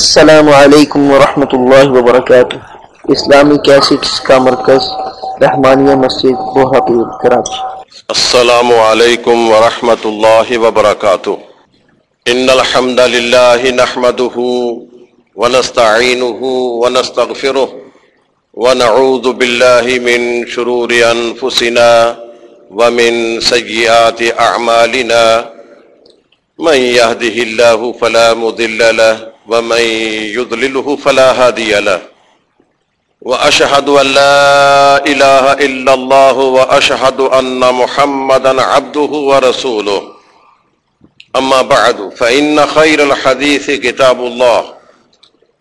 السلام علیکم ورحمۃ اللہ وبرکاتہ۔ اسلامی کیسٹس کا مرکز، رحمانیہ مسجد بوہاپور کراچی السلام علیکم ورحمۃ اللہ وبرکاتہ۔ ان الحمد للہ نحمده ونستعینه ونستغفره ونعوذ باللہ من شرور انفسنا ومن سیئات اعمالنا۔ من يهده الله فلا مضل له ومن يضلله فلا هادي له. وأشهد أن لا إله إلا الله وأشهد أن محمدا عبده ورسوله. أما بعد، فإن خير الحديث كتاب الله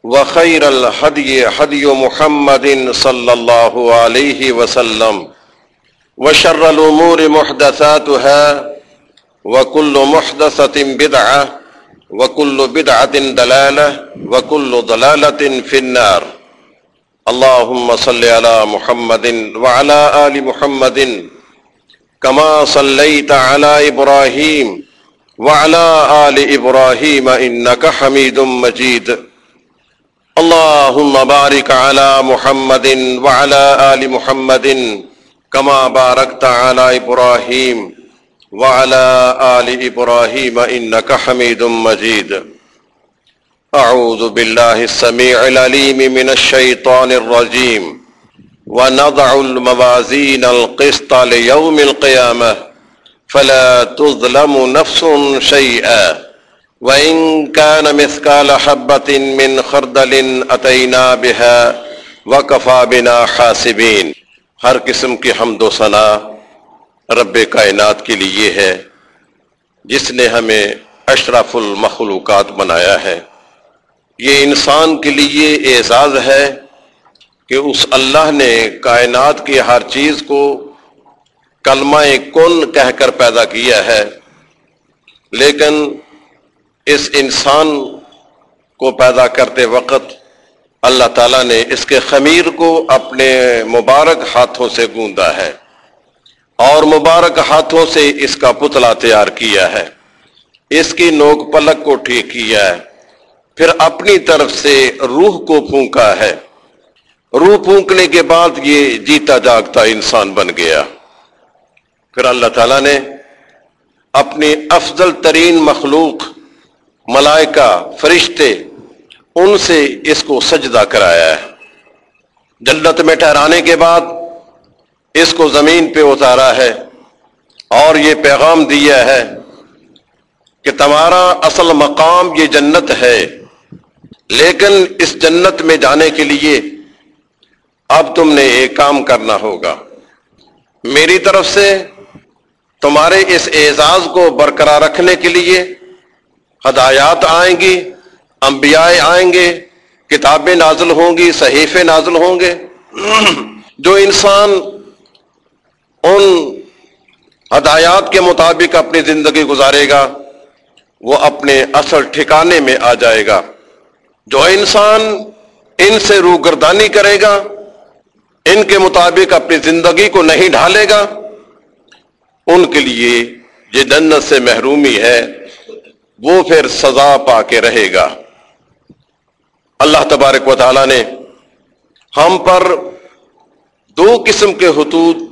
وخير الهدي هدي محمد صلى الله عليه وسلم. وشر الأمور محدثاتها وكل محدثة بدعة وكل بدعة دلالة وكل ضلالة في النار اللهم صل على محمد وعلى آل محمد كما صليت على إبراهيم وعلى آل إبراهيم إنك حميد مجيد اللهم بارك على محمد وعلى آل محمد كما باركت على إبراهيم وعلى آل إبراهيم إنك حميد مجيد. أعوذ بالله السميع العليم من الشيطان الرجيم. ونضع الموازين القسط ليوم القيامة. فلا تظلم نفس شيئا. وإن كان مثقال حبة من خردل أتينا بها وكفى بنا حاسبين. ہر قسم کی حمد و ثنا رب کائنات کے لیے ہے، جس نے ہمیں اشرف المخلوقات بنایا ہے۔ یہ انسان کے لیے اعزاز ہے کہ اس اللہ نے کائنات کی ہر چیز کو کلمہ کن کہہ کر پیدا کیا ہے۔ لیکن اس انسان کو پیدا کرتے وقت اللہ تعالیٰ نے اس کے خمیر کو اپنے مبارک ہاتھوں سے گوندا ہے۔ اور مبارک ہاتھوں سے اس کا پتلا تیار کیا ہے۔ اس کی نوک پلک کو ٹھیک کیا ہے۔ پھر اپنی طرف سے روح کو پھونکا ہے۔ روح پھونکنے کے بعد یہ جیتا جاگتا انسان بن گیا۔ پھر اللہ تعالی نے اپنی افضل ترین مخلوق، ملائکہ، فرشتے، ان سے اس کو سجدہ کرایا ہے۔ جنت میں ٹھہرانے کے بعد اس کو زمین پہ اتارا ہے اور یہ پیغام دیا ہے کہ تمہارا اصل مقام یہ جنت ہے۔ لیکن اس جنت میں جانے کے لیے اب تم نے ایک کام کرنا ہوگا۔ میری طرف سے تمہارے اس اعزاز کو برقرار رکھنے کے لیے ہدایات آئیں گی، انبیاء آئیں گے، کتابیں نازل ہوں گی، صحیفے نازل ہوں گے۔ جو انسان ان ہدایات کے مطابق اپنی زندگی گزارے گا، وہ اپنے اصل ٹھکانے میں آ جائے گا۔ جو انسان ان سے روگردانی کرے گا، ان کے مطابق اپنی زندگی کو نہیں ڈھالے گا، ان کے لیے یہ جنت سے محرومی ہے، وہ پھر سزا پا کے رہے گا۔ اللہ تبارک و تعالی نے ہم پر دو قسم کے حدود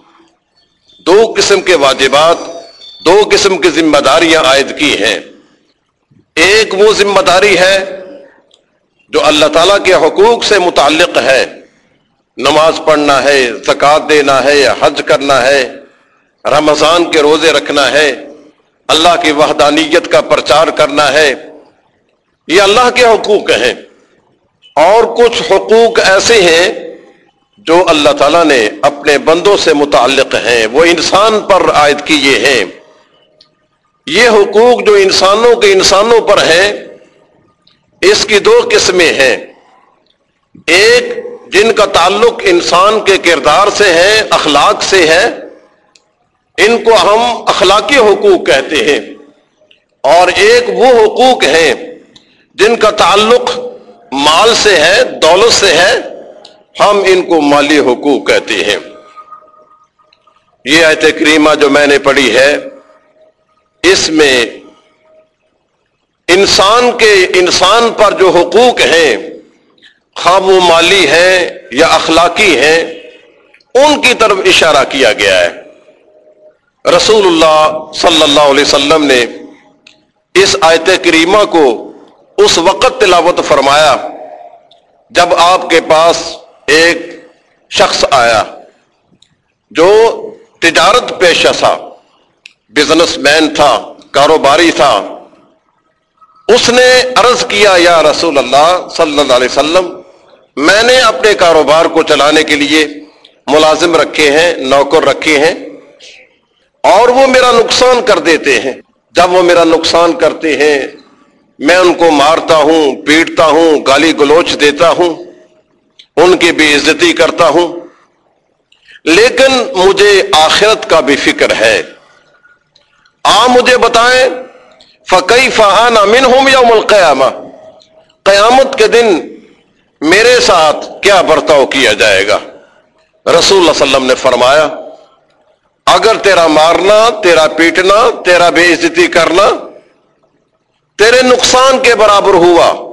دو قسم کے واجبات، دو قسم کی ذمہ داریاں عائد کی ہیں۔ ایک وہ ذمہ داری ہے جو اللہ تعالیٰ کے حقوق سے متعلق ہے۔ نماز پڑھنا ہے زکوٰۃ دینا ہے یا حج کرنا ہے، رمضان کے روزے رکھنا ہے، اللہ کی وحدانیت کا پرچار کرنا ہے۔ یہ اللہ کے حقوق ہیں۔ اور کچھ حقوق ایسے ہیں جو اللہ تعالیٰ نے اپنے بندوں سے متعلق ہیں، وہ انسان پر عائد کیے ہیں۔ یہ حقوق جو انسانوں کے انسانوں پر ہیں، اس کی دو قسمیں ہیں۔ ایک، جن کا تعلق انسان کے کردار سے ہے، اخلاق سے ہے، ان کو ہم اخلاقی حقوق کہتے ہیں۔ اور ایک وہ حقوق ہیں، جن کا تعلق مال سے ہے، دولت سے ہے ہم ان کو مالی حقوق کہتے ہیں۔ یہ آیت کریمہ جو میں نے پڑھی ہے، اس میں انسان کے انسان پر جو حقوق ہیں خواب و مالی ہیں یا اخلاقی ہیں، ان کی طرف اشارہ کیا گیا ہے۔ رسول اللہ صلی اللہ علیہ وسلم نے اس آیت کریمہ کو اس وقت تلاوت فرمایا جب آپ کے پاس ایک شخص آیا جو تجارت پیشہ تھا بزنس مین تھا، کاروباری تھا۔ اس نے عرض کیا، یا رسول اللہ صلی اللہ علیہ وسلم، میں نے اپنے کاروبار کو چلانے کے لیے ملازم رکھے ہیں، نوکر رکھے ہیں اور وہ میرا نقصان کر دیتے ہیں۔ جب وہ میرا نقصان کرتے ہیں، میں ان کو مارتا ہوں، پیٹتا ہوں، گالی گلوچ دیتا ہوں۔ ان کی بے عزتی کرتا ہوں۔ لیکن مجھے آخرت کا بھی فکر ہے۔ آ مجھے بتائیں فقی فہان امن ہوں یا القیامہ قیامت کے دن میرے ساتھ کیا برتاؤ کیا جائے گا؟ رسول اللہ علیہ وسلم نے فرمایا، اگر تیرا مارنا، تیرا پیٹنا، تیرا بے عزتی کرنا تیرے نقصان کے برابر ہوا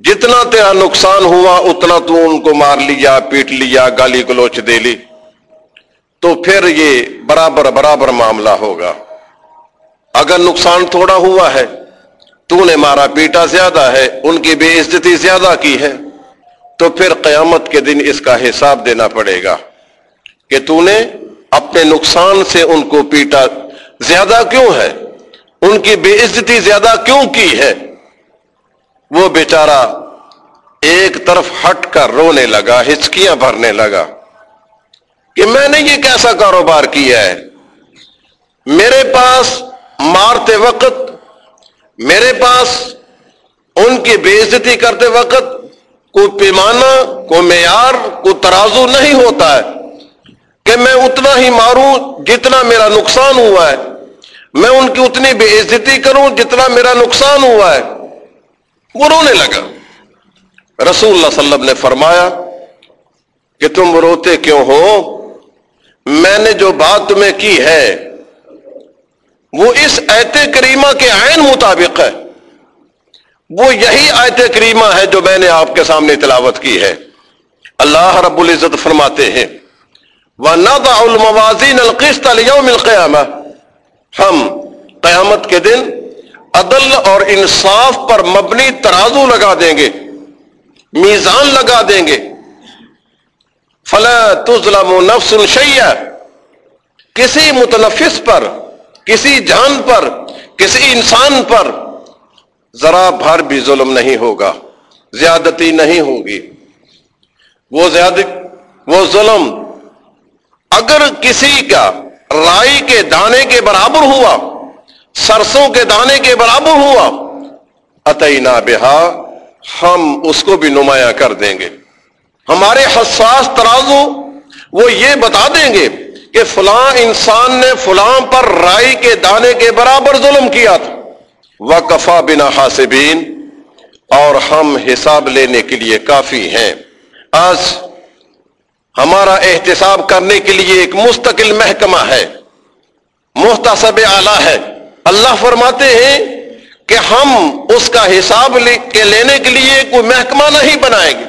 جتنا تیرا نقصان ہوا، اتنا تو ان کو مار لیا، پیٹ لیا، گالی گلوچ دے لی۔ تو پھر یہ برابر برابر معاملہ ہوگا۔ اگر نقصان تھوڑا ہوا ہے، تو نے مارا پیٹا زیادہ ہے، ان کی بے عزتی زیادہ کی ہے۔ تو پھر قیامت کے دن اس کا حساب دینا پڑے گا کہ تو نے اپنے نقصان سے ان کو پیٹا زیادہ کیوں ہے؟ ان کی بے عزتی زیادہ کیوں کی ہے؟ وہ بیچارہ ایک طرف ہٹ کر رونے لگا، ہچکیاں بھرنے لگا۔ کہ میں نے یہ کیسا کاروبار کیا ہے؟ میرے پاس مارتے وقت، میرے پاس ان کی بے عزتی کرتے وقت کوئی پیمانہ، کوئی معیار، کوئی ترازو نہیں ہوتا ہے۔ کہ میں اتنا ہی ماروں جتنا میرا نقصان ہوا ہے۔ میں ان کی اتنی بے عزتی کروں جتنا میرا نقصان ہوا ہے۔ وہ رونے لگا۔ رسول اللہ صلی اللہ علیہ وسلم نے فرمایا کہ تم روتے کیوں ہو؟ میں نے جو بات تمہیں کی ہے، وہ اس ایت کریمہ کے عین مطابق ہے۔ وہ یہی آیت کریمہ ہے جو میں نے آپ کے سامنے تلاوت کی ہے۔ اللہ رب العزت فرماتے ہیں وہ الموازین القسط اليوم القیامہ ہم قیامت کے دن عدل اور انصاف پر مبنی ترازو لگا دیں گے، میزان لگا دیں گے۔ فلا تظلم نفس شیعہ کسی متنفس پر، کسی جان پر، کسی انسان پر ذرا بھر بھی ظلم نہیں ہوگا، زیادتی نہیں ہوگی۔ وہ زیادہ وہ ظلم اگر کسی کا رائی کے دانے کے برابر ہوا سرسوں کے دانے کے برابر ہوا اتینا بہا، ہم اس کو بھی نمایاں کر دیں گے۔ ہمارے حساس ترازو وہ یہ بتا دیں گے کہ فلاں انسان نے فلاں پر رائی کے دانے کے برابر ظلم کیا تھا۔ کفا بنا حاسبین، اور ہم حساب لینے کے لیے کافی ہیں۔ آج ہمارا احتساب کرنے کے لیے ایک مستقل محکمہ ہے۔ محتسب اعلی ہے۔ اللہ فرماتے ہیں کہ ہم اس کا حساب کے لینے کے لیے کوئی محکمہ نہیں بنائیں گے۔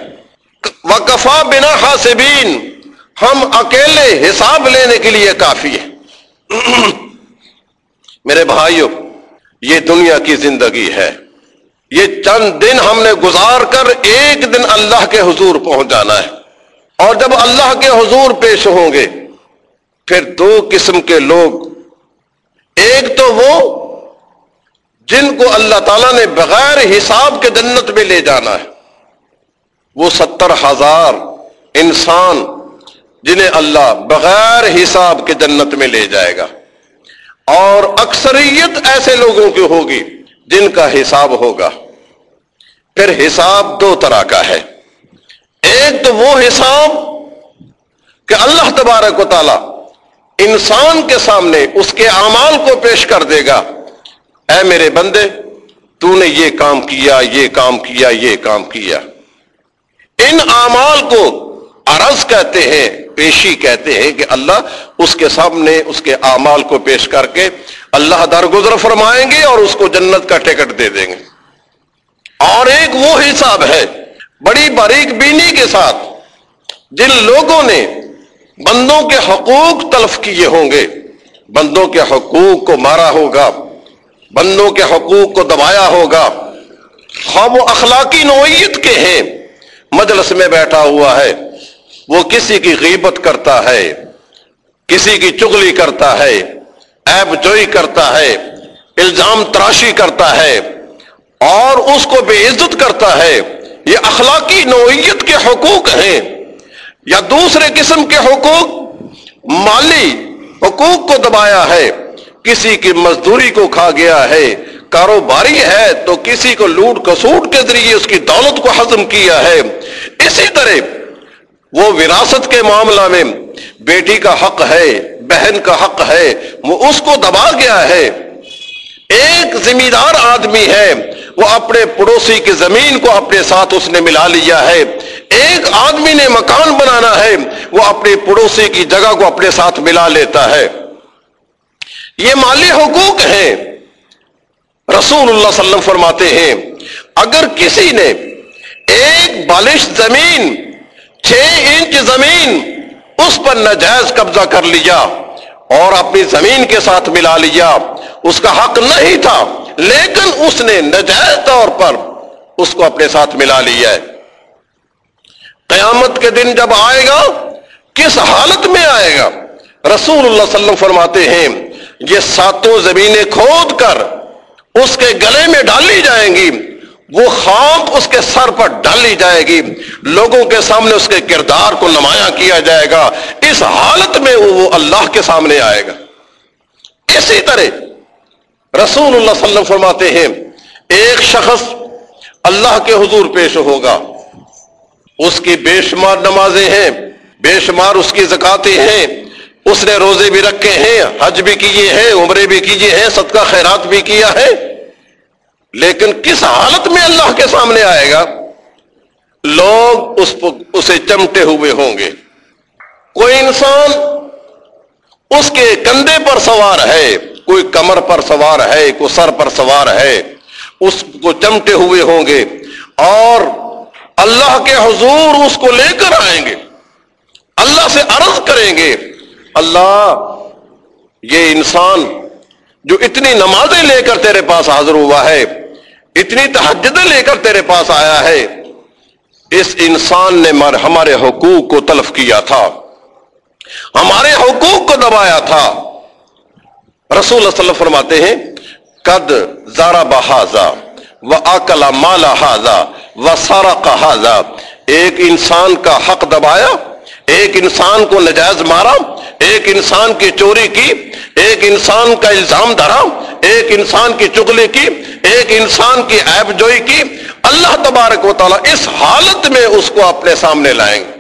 وکفا بنا حاسبین ہم اکیلے حساب لینے کے لیے کافی ہے میرے بھائیوں یہ دنیا کی زندگی ہے۔ یہ چند دن ہم نے گزار کر ایک دن اللہ کے حضور پہنچ جانا ہے۔ اور جب اللہ کے حضور پیش ہوں گے، پھر دو قسم کے لوگ ایک تو وہ جن کو اللہ تعالیٰ نے بغیر حساب کے جنت میں لے جانا ہے۔ وہ ستر ہزار انسان جنہیں اللہ بغیر حساب کے جنت میں لے جائے گا۔ اور اکثریت ایسے لوگوں کی ہوگی جن کا حساب ہوگا۔ پھر حساب دو طرح کا ہے۔ ایک تو وہ حساب کہ اللہ تبارک و تعالی انسان کے سامنے اس کے اعمال کو پیش کر دے گا۔ اے میرے بندے، تو نے یہ کام کیا، یہ کام کیا، یہ کام کیا۔ ان اعمال کو عرض کہتے ہیں، پیشی کہتے ہیں کہ اللہ اس کے سامنے اس کے اعمال کو پیش کر کے اللہ درگزر فرمائیں گے اور اس کو جنت کا ٹکٹ دے دیں گے۔ اور ایک وہ حساب ہے، بڑی باریک بینی کے ساتھ، جن لوگوں نے بندوں کے حقوق تلف کیے ہوں گے۔ بندوں کے حقوق کو مارا ہوگا۔ بندوں کے حقوق کو دبایا ہوگا۔ ہم وہ اخلاقی نوعیت کے ہیں۔ مجلس میں بیٹھا ہوا ہے۔ وہ کسی کی غیبت کرتا ہے۔ کسی کی چگلی کرتا ہے۔ ایب جوئی کرتا ہے۔ الزام تراشی کرتا ہے۔ اور اس کو بے عزت کرتا ہے۔ یہ اخلاقی نوعیت کے حقوق ہیں۔ یا دوسرے قسم کے حقوق، مالی حقوق کو دبایا ہے، کسی کی مزدوری کو کھا گیا ہے، کاروباری ہے تو کسی کو لوٹ کسوٹ کے ذریعے اس کی دولت کو ہضم کیا ہے۔ اسی طرح وہ وراثت کے معاملہ میں بیٹی کا حق ہے، بہن کا حق ہے، وہ اس کو دبا گیا ہے۔ ایک ذمہ دار آدمی ہے، وہ اپنے پڑوسی کی زمین کو اپنے ساتھ اس نے ملا لیا ہے۔ ایک آدمی نے مکان بنانا ہے، وہ اپنے پڑوسی کی جگہ کو اپنے ساتھ ملا لیتا ہے۔ یہ مالی حقوق ہیں۔ رسول اللہ صلی اللہ علیہ وسلم فرماتے ہیں، اگر کسی نے ایک بالش زمین، چھ انچ زمین اس پر نجائز قبضہ کر لیا اور اپنی زمین کے ساتھ ملا لیا، اس کا حق نہیں تھا، لیکن اس نے نجائز طور پر اس کو اپنے ساتھ ملا لیا ہے۔ قیامت کے دن جب آئے گا، کس حالت میں آئے گا؟ رسول اللہ صلی اللہ علیہ وسلم فرماتے ہیں، یہ ساتوں زمینیں کھود کر اس کے گلے میں ڈالی جائیں گی، وہ خام اس کے سر پر ڈالی جائے گی، لوگوں کے سامنے اس کے کردار کو نمایاں کیا جائے گا، اس حالت میں وہ اللہ کے سامنے آئے گا۔ اسی طرح رسول اللہ صلی اللہ علیہ وسلم فرماتے ہیں، ایک شخص اللہ کے حضور پیش ہوگا اس کی بے شمار نمازیں ہیں، بے شمار اس کی زکاتیں ہیں۔ اس نے روزے بھی رکھے ہیں، حج بھی کیے ہیں، عمرے بھی کیے ہیں، صدقہ خیرات بھی کیا ہے۔ لیکن کس حالت میں اللہ کے سامنے آئے گا؟ لوگ اس اسے چمٹے ہوئے ہوں گے۔ کوئی انسان اس کے کندھے پر سوار ہے، کوئی کمر پر سوار ہے، کوئی سر پر سوار ہے، اس کو چمٹے ہوئے ہوں گے۔ اور کے حضور اس کو لے کر آئیں گے۔ اللہ سے عرض کریں گے، اللہ، یہ انسان جو اتنی نمازیں لے کر تیرے پاس حاضر ہوا ہے، اتنی تحجدیں لے کر تیرے پاس آیا ہے، اس انسان نے ہمارے حقوق کو تلف کیا تھا۔ ہمارے حقوق کو دبایا تھا۔ رسول اللہ صلی اللہ علیہ فرماتے ہیں، قد زارا بہذا و اکلا مالا حاضا و سارا کا ایک انسان کا حق دبایا، ایک انسان کو نجائز مارا، ایک انسان کی چوری کی، ایک انسان کا الزام دھرا، ایک انسان کی چگلی کی، ایک انسان کی عیب جوئی کی۔ اللہ تبارک و تعالیٰ اس حالت میں اس کو اپنے سامنے لائیں گے۔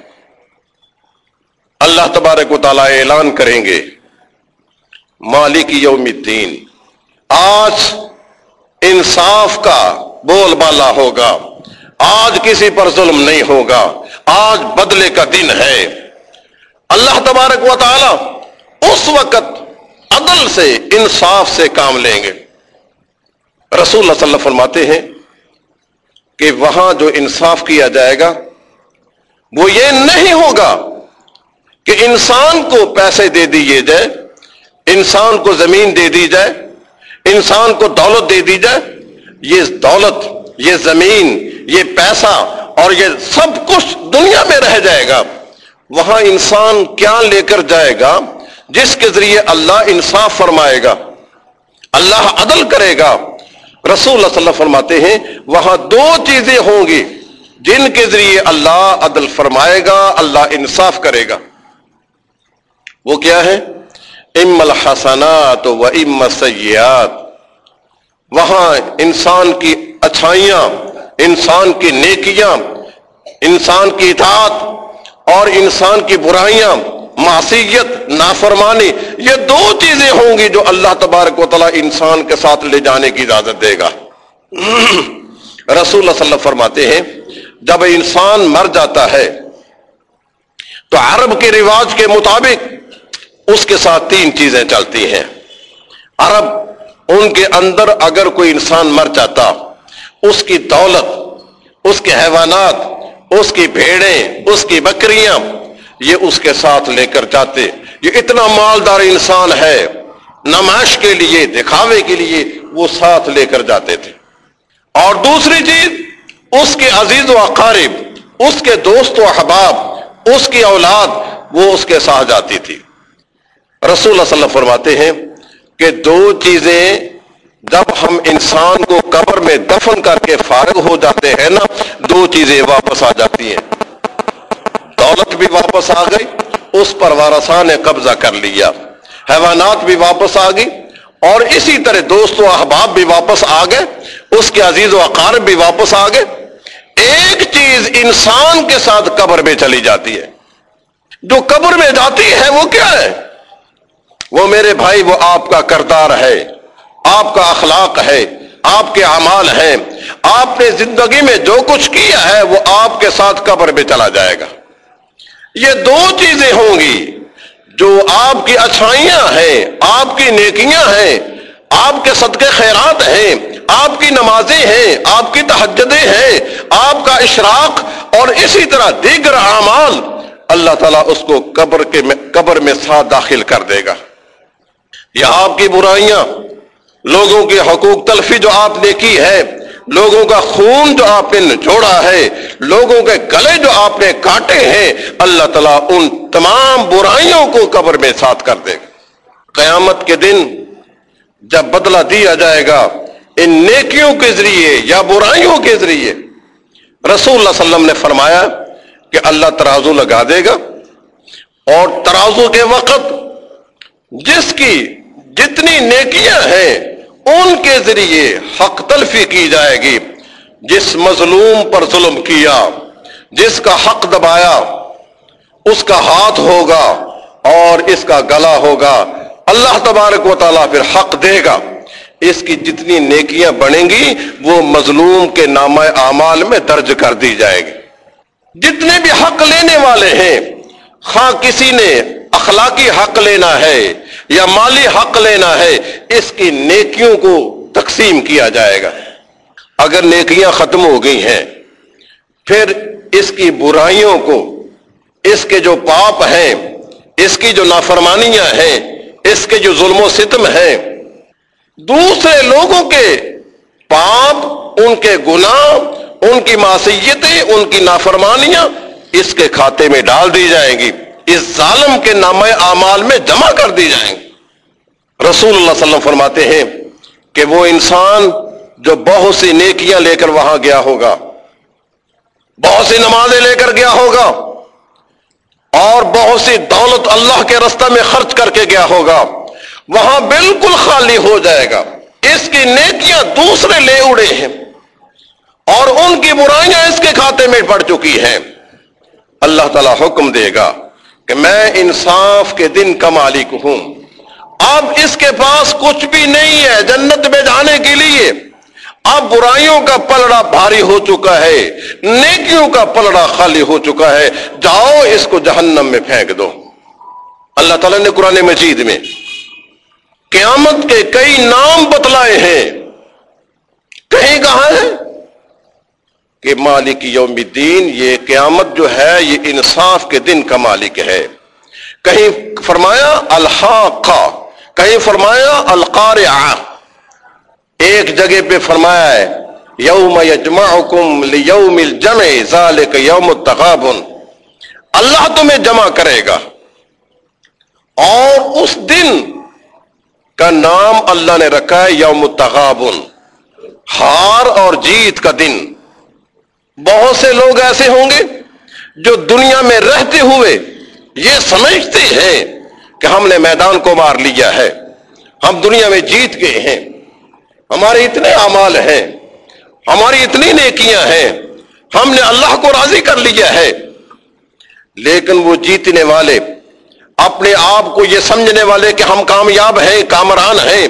اللہ تبارک و تعالیٰ اعلان کریں گے، مالک یوم الدین، آج انصاف کا بول بالا ہوگا۔ آج کسی پر ظلم نہیں ہوگا۔ آج بدلے کا دن ہے۔ اللہ تبارک و تعالی اس وقت عدل سے، انصاف سے کام لیں گے۔ رسول اللہ صلی اللہ فرماتے ہیں کہ وہاں جو انصاف کیا جائے گا، وہ یہ نہیں ہوگا کہ انسان کو پیسے دے دیے جائے انسان کو زمین دے دی جائے، انسان کو دولت دے دی جائے۔ یہ دولت یہ زمین، یہ پیسہ اور یہ سب کچھ دنیا میں رہ جائے گا۔ وہاں انسان کیا لے کر جائے گا؟ جس کے ذریعے اللہ انصاف فرمائے گا، اللہ عدل کرے گا۔ رسول اللہ صلی اللہ فرماتے ہیں، وہاں دو چیزیں ہوں گی، جن کے ذریعے اللہ عدل فرمائے گا، اللہ انصاف کرے گا۔ وہ کیا ہے ام الحسنات و ام سیات وہاں انسان کی اچھائیاں، انسان کی نیکیاں، انسان کی اطاعت اور انسان کی برائیاں، معصیت، نافرمانی، یہ دو چیزیں ہوں گی جو اللہ تبارک و تعالیٰ انسان کے ساتھ لے جانے کی اجازت دے گا۔ رسول اللہ صلی اللہ علیہ وسلم فرماتے ہیں، جب انسان مر جاتا ہے، تو عرب کے رواج کے مطابق اس کے ساتھ تین چیزیں چلتی ہیں۔ عرب، ان کے اندر اگر کوئی انسان مر جاتا اس کی دولت، اس کے حیوانات، اس کی بھیڑیں، اس کی بکریاں، یہ اس کے ساتھ لے کر جاتے۔ یہ اتنا مالدار انسان ہے، نمائش کے لیے، دکھاوے کے لیے وہ ساتھ لے کر جاتے تھے۔ اور دوسری چیز، اس کے عزیز و اقارب، اس کے دوست و احباب، اس کی اولاد، وہ اس کے ساتھ جاتی تھی۔ رسول اللہ صلی اللہ علیہ وسلم فرماتے ہیں کہ دو چیزیں جب ہم انسان کو قبر میں دفن کر کے فارغ ہو جاتے ہیں نا، دو چیزیں واپس آ جاتی ہیں۔ دولت بھی واپس آ گئی، اس پر وارسان نے قبضہ کر لیا۔ حیوانات بھی واپس آ گئی، اور اسی طرح دوست و احباب بھی واپس آ گئے، اس کے عزیز و اقارب بھی واپس آ گئے۔ ایک چیز انسان کے ساتھ قبر میں چلی جاتی ہے۔ جو قبر میں جاتی ہے وہ کیا ہے؟ وہ میرے بھائی، وہ آپ کا کردار ہے۔ آپ کا اخلاق ہے، آپ کے اعمال ہیں۔ آپ نے زندگی میں جو کچھ کیا ہے، وہ آپ کے ساتھ قبر میں چلا جائے گا۔ یہ دو چیزیں ہوں گی۔ جو آپ کی اچھائیاں ہیں، آپ کی نیکیاں ہیں، آپ کے صدقے خیرات ہیں، آپ کی نمازیں ہیں، آپ کی تحجدیں ہیں، آپ کا اشراق اور اسی طرح دیگر اعمال، اللہ تعالیٰ اس کو قبر کے قبر میں ساتھ داخل کر دے گا۔ یہ آپ کی برائیاں لوگوں کے حقوق تلفی جو آپ نے کی ہے، لوگوں کا خون جو آپ نے نچوڑا ہے، لوگوں کے گلے جو آپ نے کاٹے ہیں، اللہ تعالیٰ ان تمام برائیوں کو قبر میں ساتھ کر دے گا۔ قیامت کے دن جب بدلہ دیا جائے گا، ان نیکیوں کے ذریعے یا برائیوں کے ذریعے، رسول اللہ علیہ وسلم نے فرمایا کہ اللہ ترازو لگا دے گا۔ اور ترازو کے وقت جس کی جتنی نیکیاں ہیں، ان کے ذریعے حق تلفی کی جائے گی۔ جس مظلوم پر ظلم کیا، جس کا حق دبایا، اس کا ہاتھ ہوگا اور اس کا گلا ہوگا، اللہ تبارک و تعالیٰ پھر حق دے گا۔ اس کی جتنی نیکیاں بنیں گی، وہ مظلوم کے نام اعمال میں درج کر دی جائے گی۔ جتنے بھی حق لینے والے ہیں، خواہ کسی نے اخلاقی حق لینا ہے یا مالی حق لینا ہے، اس کی نیکیوں کو تقسیم کیا جائے گا۔ اگر نیکیاں ختم ہو گئی ہیں، پھر اس کی برائیوں کو، اس کے جو پاپ ہیں، اس کی جو نافرمانیاں ہیں، اس کے جو ظلم و ستم ہیں، دوسرے لوگوں کے پاپ، ان کے گناہ، ان کی معصیتیں، ان کی نافرمانیاں اس کے کھاتے میں ڈال دی جائیں گی۔ اس ظالم کے نام اعمال میں جمع کر دی جائیں۔ گے رسول اللہ صلی اللہ علیہ وسلم فرماتے ہیں کہ وہ انسان جو بہت سی نیکیاں لے کر وہاں گیا ہوگا، بہت سی نمازیں لے کر گیا ہوگا، اور بہت سی دولت اللہ کے رستہ میں خرچ کر کے گیا ہوگا، وہاں بالکل خالی ہو جائے گا۔ اس کی نیکیاں دوسرے لے اڑے ہیں، اور ان کی برائیاں اس کے کھاتے میں پڑ چکی ہیں۔ اللہ تعالی حکم دے گا کہ میں انصاف کے دن کا مالک ہوں۔ اب اس کے پاس کچھ بھی نہیں ہے جنت میں جانے کے لیے۔ اب برائیوں کا پلڑا بھاری ہو چکا ہے، نیکیوں کا پلڑا خالی ہو چکا ہے۔ جاؤ اس کو جہنم میں پھینک دو۔ اللہ تعالیٰ نے قرآن مجید میں قیامت کے کئی نام بتلائے ہیں۔ کہیں کہاں ہے؟ کہ مالک یوم الدین، یہ قیامت جو ہے، یہ انصاف کے دن کا مالک ہے۔ کہیں فرمایا الحاق، کہیں فرمایا القار ایک جگہ پہ فرمایا ہے، یوم یجمعکم لیوم الجمع، ذالک یوم التغابن۔ اللہ تمہیں جمع کرے گا۔ اور اس دن کا نام اللہ نے رکھا ہے یوم التغابن، ہار اور جیت کا دن۔ بہت سے لوگ ایسے ہوں گے جو دنیا میں رہتے ہوئے یہ سمجھتے ہیں کہ ہم نے میدان کو مار لیا ہے، ہم دنیا میں جیت گئے ہیں۔ ہمارے اتنے اعمال ہیں، ہماری اتنی نیکیاں ہیں، ہم نے اللہ کو راضی کر لیا ہے۔ لیکن وہ جیتنے والے، اپنے آپ کو یہ سمجھنے والے کہ ہم کامیاب ہیں، کامران ہیں،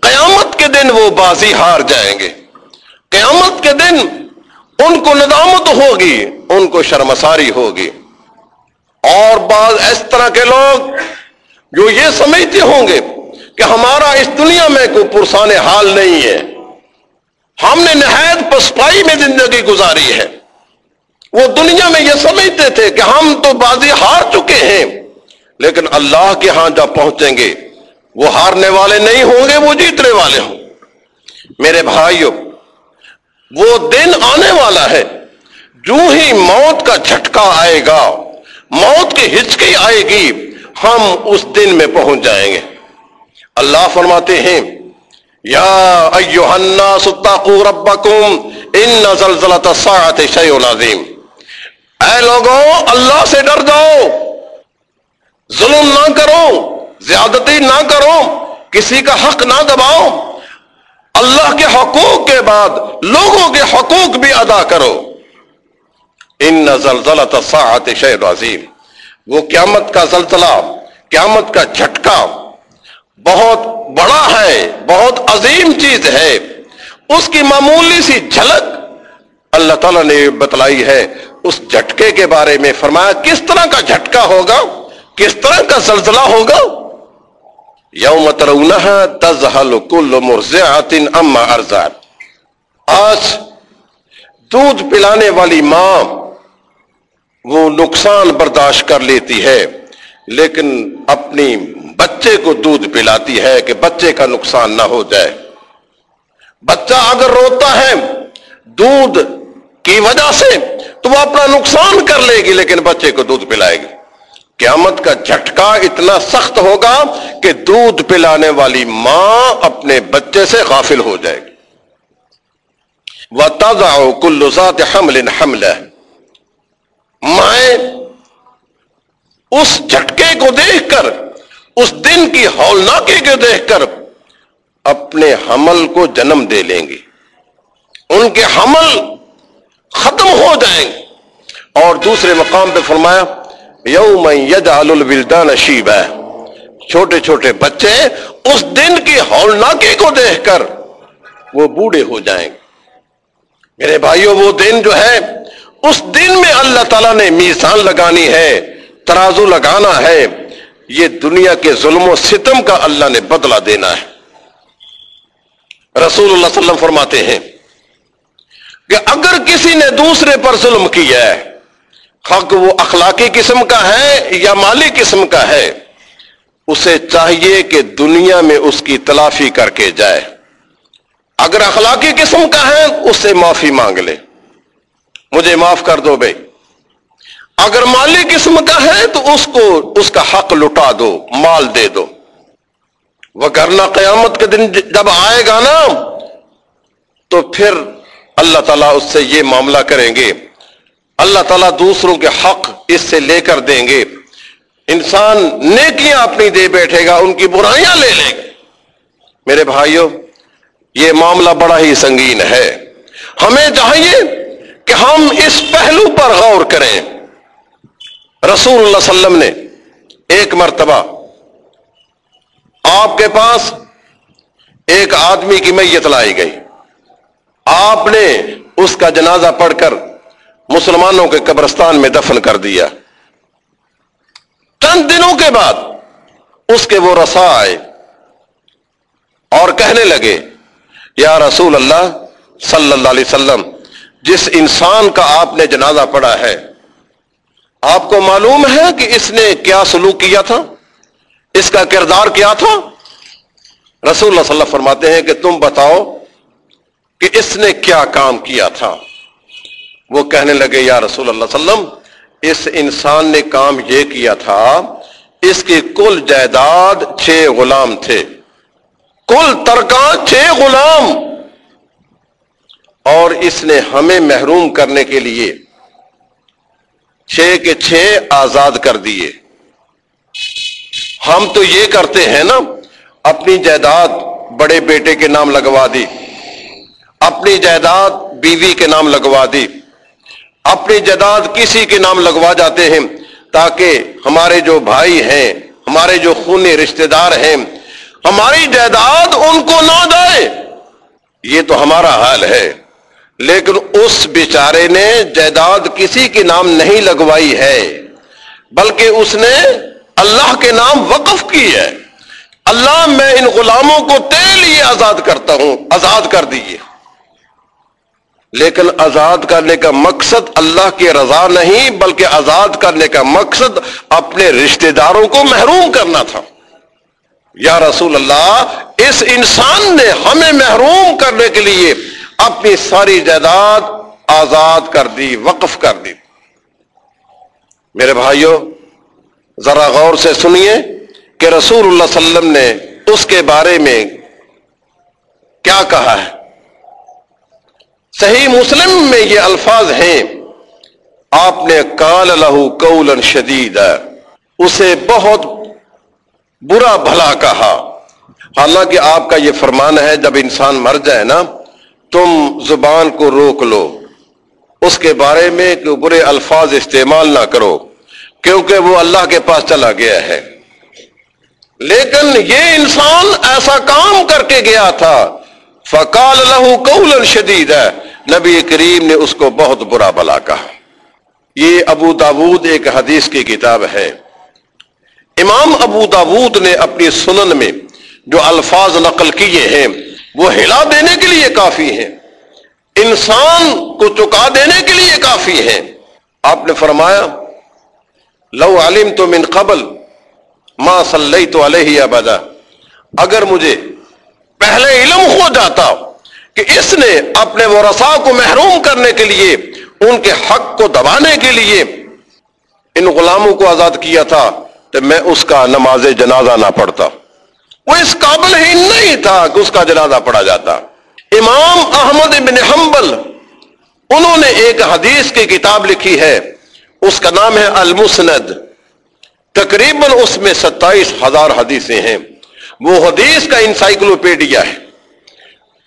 قیامت کے دن وہ بازی ہار جائیں گے۔ قیامت کے دن ان کو ندامت ہوگی، ان کو شرمساری ہوگی۔ اور بعض اس طرح کے لوگ جو یہ سمجھتے ہوں گے کہ ہمارا اس دنیا میں کوئی پرسان حال نہیں ہے۔ ہم نے نہایت پسپائی میں زندگی گزاری ہے۔ وہ دنیا میں یہ سمجھتے تھے کہ ہم تو بازی ہار چکے ہیں، لیکن اللہ کے ہاں جب پہنچیں گے، وہ ہارنے والے نہیں ہوں گے، وہ جیتنے والے ہوں۔ میرے بھائیوں وہ دن آنے والا ہے۔ جو ہی موت کا جھٹکا آئے گا، موت کی ہچکی آئے گی، ہم اس دن میں پہنچ جائیں گے۔ اللہ فرماتے ہیں، یا ایوہ الناس اتقوا ربکم ان زلزلت الساعت شیء عظیم۔ اے لوگوں اللہ سے ڈر جاؤ۔ ظلم نہ کرو، زیادتی نہ کرو، کسی کا حق نہ دباؤ۔ اللہ کے حقوق کے بعد لوگوں کے حقوق بھی ادا کرو۔ ان زلزلت الساعت شیء عظیم وہ قیامت کا زلزلہ، قیامت کا جھٹکا بہت بڑا ہے، بہت عظیم چیز ہے۔ اس کی معمولی سی جھلک اللہ تعالیٰ نے بتلائی ہے۔ اس جھٹکے کے بارے میں فرمایا، کس طرح کا جھٹکا ہوگا، کس طرح کا زلزلہ ہوگا؟ یوم ترونہ تزحل کل مرزعت اما ارزاد آج دودھ پلانے والی ماں وہ نقصان برداشت کر لیتی ہے، لیکن اپنی بچے کو دودھ پلاتی ہے کہ بچے کا نقصان نہ ہو جائے۔ بچہ اگر روتا ہے دودھ کی وجہ سے تو وہ اپنا نقصان کر لے گی، لیکن بچے کو دودھ پلائے گی۔ قیامت کا جھٹکا اتنا سخت ہوگا کہ دودھ پلانے والی ماں اپنے بچے سے غافل ہو جائے گی۔ وہ تازہ کلو ذات حمل حمل مائیں اس جھٹکے کو دیکھ کر، اس دن کی ہولناکی کو دیکھ کر اپنے حمل کو جنم دے لیں گے۔ ان کے حمل ختم ہو جائیں۔ گے اور دوسرے مقام پہ فرمایا یوم یجعل الولدان شیبا۔ چھوٹے چھوٹے بچے اس دن کی ہولناکی کو دیکھ کر وہ بوڑھے ہو جائیں گے۔ میرے بھائیوں وہ دن جو ہے، اس دن میں اللہ تعالیٰ نے میزان لگانی ہے، ترازو لگانا ہے۔ یہ دنیا کے ظلم و ستم کا اللہ نے بدلہ دینا ہے۔ رسول اللہ صلی اللہ علیہ وسلم فرماتے ہیں کہ اگر کسی نے دوسرے پر ظلم کیا ہے حق وہ اخلاقی قسم کا ہے یا مالی قسم کا ہے، اسے چاہیے کہ دنیا میں اس کی تلافی کر کے جائے۔ اگر اخلاقی قسم کا ہے اس سے معافی مانگ لے۔ مجھے معاف کر دو بھائی۔ اگر مالی قسم کا ہے، تو اس کو، اس کا حق لٹا دو، مال دے دو۔ وہ کرنا قیامت کے دن جب آئے گا نا، تو پھر اللہ تعالیٰ اس سے یہ معاملہ کریں گے۔ اللہ تعالیٰ دوسروں کے حق اس سے لے کر دیں گے۔ انسان نیکیاں اپنی دے بیٹھے گا، ان کی برائیاں لے لے گا۔ میرے بھائیوں یہ معاملہ بڑا ہی سنگین ہے۔ ہمیں چاہیے کہ ہم اس پہلو پر غور کریں۔ رسول اللہ علیہ وسلم نے ایک مرتبہ آپ کے پاس ایک آدمی کی میت لائی گئی۔ آپ نے اس کا جنازہ پڑھ کر مسلمانوں کے قبرستان میں دفن کر دیا۔ چند دنوں کے بعد اس کے وہ رسا آئے اور کہنے لگے، یا رسول اللہ صلی اللہ علیہ وسلم، جس انسان کا آپ نے جنازہ پڑھا ہے، آپ کو معلوم ہے کہ اس نے کیا سلوک کیا تھا؟ اس کا کردار کیا تھا؟ رسول اللہ صلی اللہ فرماتے ہیں کہ تم بتاؤ کہ اس نے کیا کام کیا تھا۔ وہ کہنے لگے، یا رسول اللہ صلی اللہ علیہ وسلم، اس انسان نے کام یہ کیا تھا، اس کی کل جائیداد چھ غلام تھے۔ کل ترکان چھ غلام۔ اور اس نے ہمیں محروم کرنے کے لیے چھ کے چھ آزاد کر دیے۔ ہم تو یہ کرتے ہیں نا، اپنی جائیداد بڑے بیٹے کے نام لگوا دی، اپنی جائیداد بیوی کے نام لگوا دی۔ اپنی جائیداد کسی کے نام لگوا جاتے ہیں تاکہ ہمارے جو بھائی ہیں، ہمارے جو خونی رشتہ دار ہیں، ہماری جائیداد ان کو نہ جائے یہ تو ہمارا حال ہے۔ لیکن اس بیچارے نے جائیداد کسی کے نام نہیں لگوائی ہے، بلکہ اس نے اللہ کے نام وقف کی ہے۔ اللہ، میں ان غلاموں کو تیل لیے آزاد کرتا ہوں، آزاد کر دیجیے لیکن آزاد کرنے کا مقصد اللہ کی رضا نہیں، بلکہ آزاد کرنے کا مقصد اپنے رشتہ داروں کو محروم کرنا تھا۔ یا رسول اللہ، اس انسان نے ہمیں محروم کرنے کے لیے اپنی ساری جائیداد آزاد کر دی، وقف کر دی۔ میرے بھائیوں ذرا غور سے سنیے کہ رسول اللہ صلی اللہ علیہ وسلم نے اس کے بارے میں کیا کہا ہے۔ صحیح مسلم میں یہ الفاظ ہیں۔ آپ نے کال لہو کول شدید اسے بہت برا بھلا کہا۔ حالانکہ آپ کا یہ فرمان ہے، جب انسان مر جائے نا، تم زبان کو روک لو۔ اس کے بارے میں کہ برے الفاظ استعمال نہ کرو، کیونکہ وہ اللہ کے پاس چلا گیا ہے۔ لیکن یہ انسان ایسا کام کر کے گیا تھا۔ فقال لہو قول شدید ہے نبی کریم نے اس کو بہت برا بلا کہا۔ یہ ابو داود ایک حدیث کی کتاب ہے۔ امام ابو داود نے اپنی سنن میں جو الفاظ نقل کیے ہیں، وہ ہلا دینے کے لیے کافی ہیں۔ انسان کو چکا دینے کے لیے کافی ہیں۔ آپ نے فرمایا، لو علم تو من قبل ماں صلی تو علیہ ابدا۔ اگر مجھے پہلے علم ہو جاتا کہ اس نے اپنے ورثا کو محروم کرنے کے لیے، ان کے حق کو دبانے کے لیے ان غلاموں کو آزاد کیا تھا، تو میں اس کا نماز جنازہ نہ پڑھتا۔ وہ اس قابل ہی نہیں تھا کہ اس کا جنازہ پڑھا جاتا۔ امام احمد بن حنبل، انہوں نے ایک حدیث کی کتاب لکھی ہے، اس کا نام ہے المسند۔ تقریباً اس میں ستائیس ہزار حدیثیں ہیں۔ وہ حدیث کا انسائکلوپیڈیا ہے۔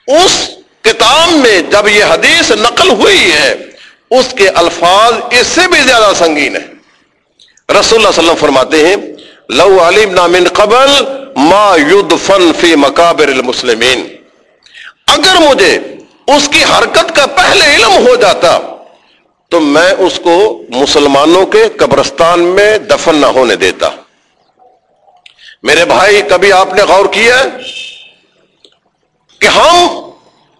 اس کتاب میں جب یہ حدیث نقل ہوئی ہے، اس کے الفاظ اس سے بھی زیادہ سنگین ہے رسول اللہ علیہ وسلم فرماتے ہیں، لو علیم نامن قبل ما یدفن فی مقابر المسلمین۔ اگر مجھے اس کی حرکت کا پہلے علم ہو جاتا، تو میں اس کو مسلمانوں کے قبرستان میں دفن نہ ہونے دیتا۔ میرے بھائی، کبھی آپ نے غور کیا کہ ہم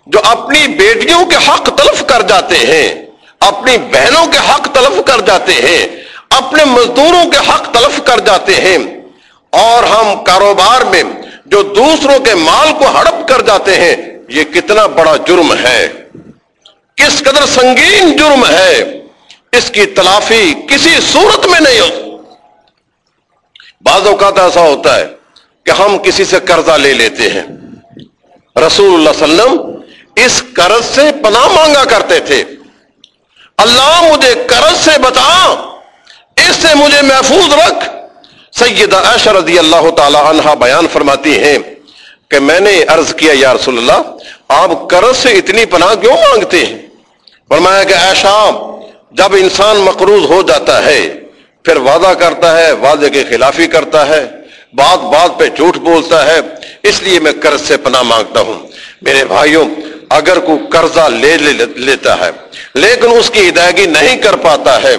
جو اپنی بیٹیوں کے حق تلف کر جاتے ہیں، اپنی بہنوں کے حق تلف کر جاتے ہیں، اپنے مزدوروں کے حق تلف کر جاتے ہیں، اور ہم کاروبار میں جو دوسروں کے مال کو ہڑپ کر جاتے ہیں، یہ کتنا بڑا جرم ہے۔ کس قدر سنگین جرم ہے۔ اس کی تلافی کسی صورت میں نہیں ہو۔ بعض اوقات ایسا ہوتا ہے کہ ہم کسی سے قرضہ لے لیتے ہیں۔ رسول اللہ صلی اللہ علیہ وسلم اس قرض سے پناہ مانگا کرتے تھے۔ اللہ مجھے قرض سے بتا، اس سے مجھے محفوظ رکھ۔ سیدہ عائشہ رضی اللہ تعالی عنہ بیان فرماتی ہیں کہ میں نے عرض کیا، یا رسول اللہ، آپ قرض سے اتنی پناہ کیوں مانگتے ہیں؟ فرمایا کہ ایشا جب انسان مقروض ہو جاتا ہے، پھر وعدہ کرتا ہے، وعدے کی خلافی کرتا ہے۔ بات بات پہ جھوٹ بولتا ہے، اس لیے میں قرض سے پناہ مانگتا ہوں۔ میرے بھائیوں، اگر کوئی قرضہ لے لیتا ہے، لیکن اس کی ادائیگی نہیں کر پاتا ہے،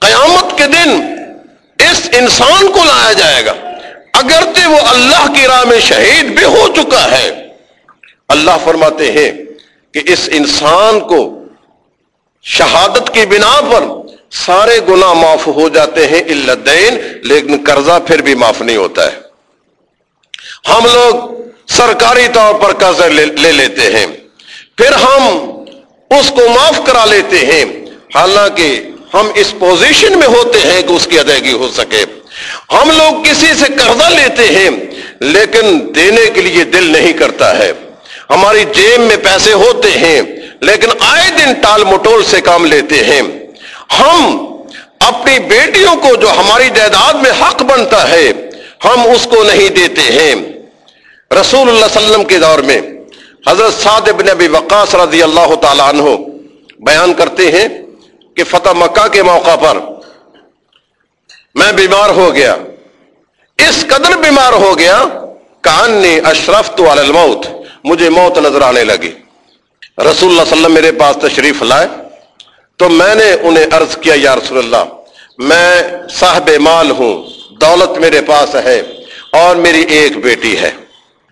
قیامت کے دن اس انسان کو لایا جائے گا۔ اگرچہ وہ اللہ کی راہ میں شہید بھی ہو چکا ہے، اللہ فرماتے ہیں کہ اس انسان کو شہادت کی بنا پر سارے گنا معاف ہو جاتے ہیں الدین، لیکن قرضہ پھر بھی معاف نہیں ہوتا ہے۔ ہم لوگ سرکاری طور پر قرضہ لے لیتے ہیں۔ پھر ہم اس کو معاف کرا لیتے ہیں۔ حالانکہ ہم اس پوزیشن میں ہوتے ہیں کہ اس کی ادائیگی ہو سکے۔ ہم لوگ کسی سے قرضہ لیتے ہیں، لیکن دینے کے لیے دل نہیں کرتا ہے۔ ہماری جیب میں پیسے ہوتے ہیں، لیکن آئے دن ٹال مٹول سے کام لیتے ہیں۔ ہم اپنی بیٹیوں کو جو ہماری جائیداد میں حق بنتا ہے، ہم اس کو نہیں دیتے ہیں۔ رسول اللہ صلی اللہ علیہ وسلم کے دور میں حضرت سعد ابن ابی وقاص رضی اللہ تعالی عنہ بیان کرتے ہیں کہ فتح مکہ کے موقع پر میں بیمار ہو گیا۔ اس قدر بیمار ہو گیا کان نے اشرف تو الموت، مجھے موت نظر آنے لگی۔ رسول اللہ صلی اللہ علیہ وسلم میرے پاس تشریف لائے۔ تو میں نے انہیں عرض کیا، یا رسول اللہ، میں صاحب مال ہوں، دولت میرے پاس ہے اور میری ایک بیٹی ہے۔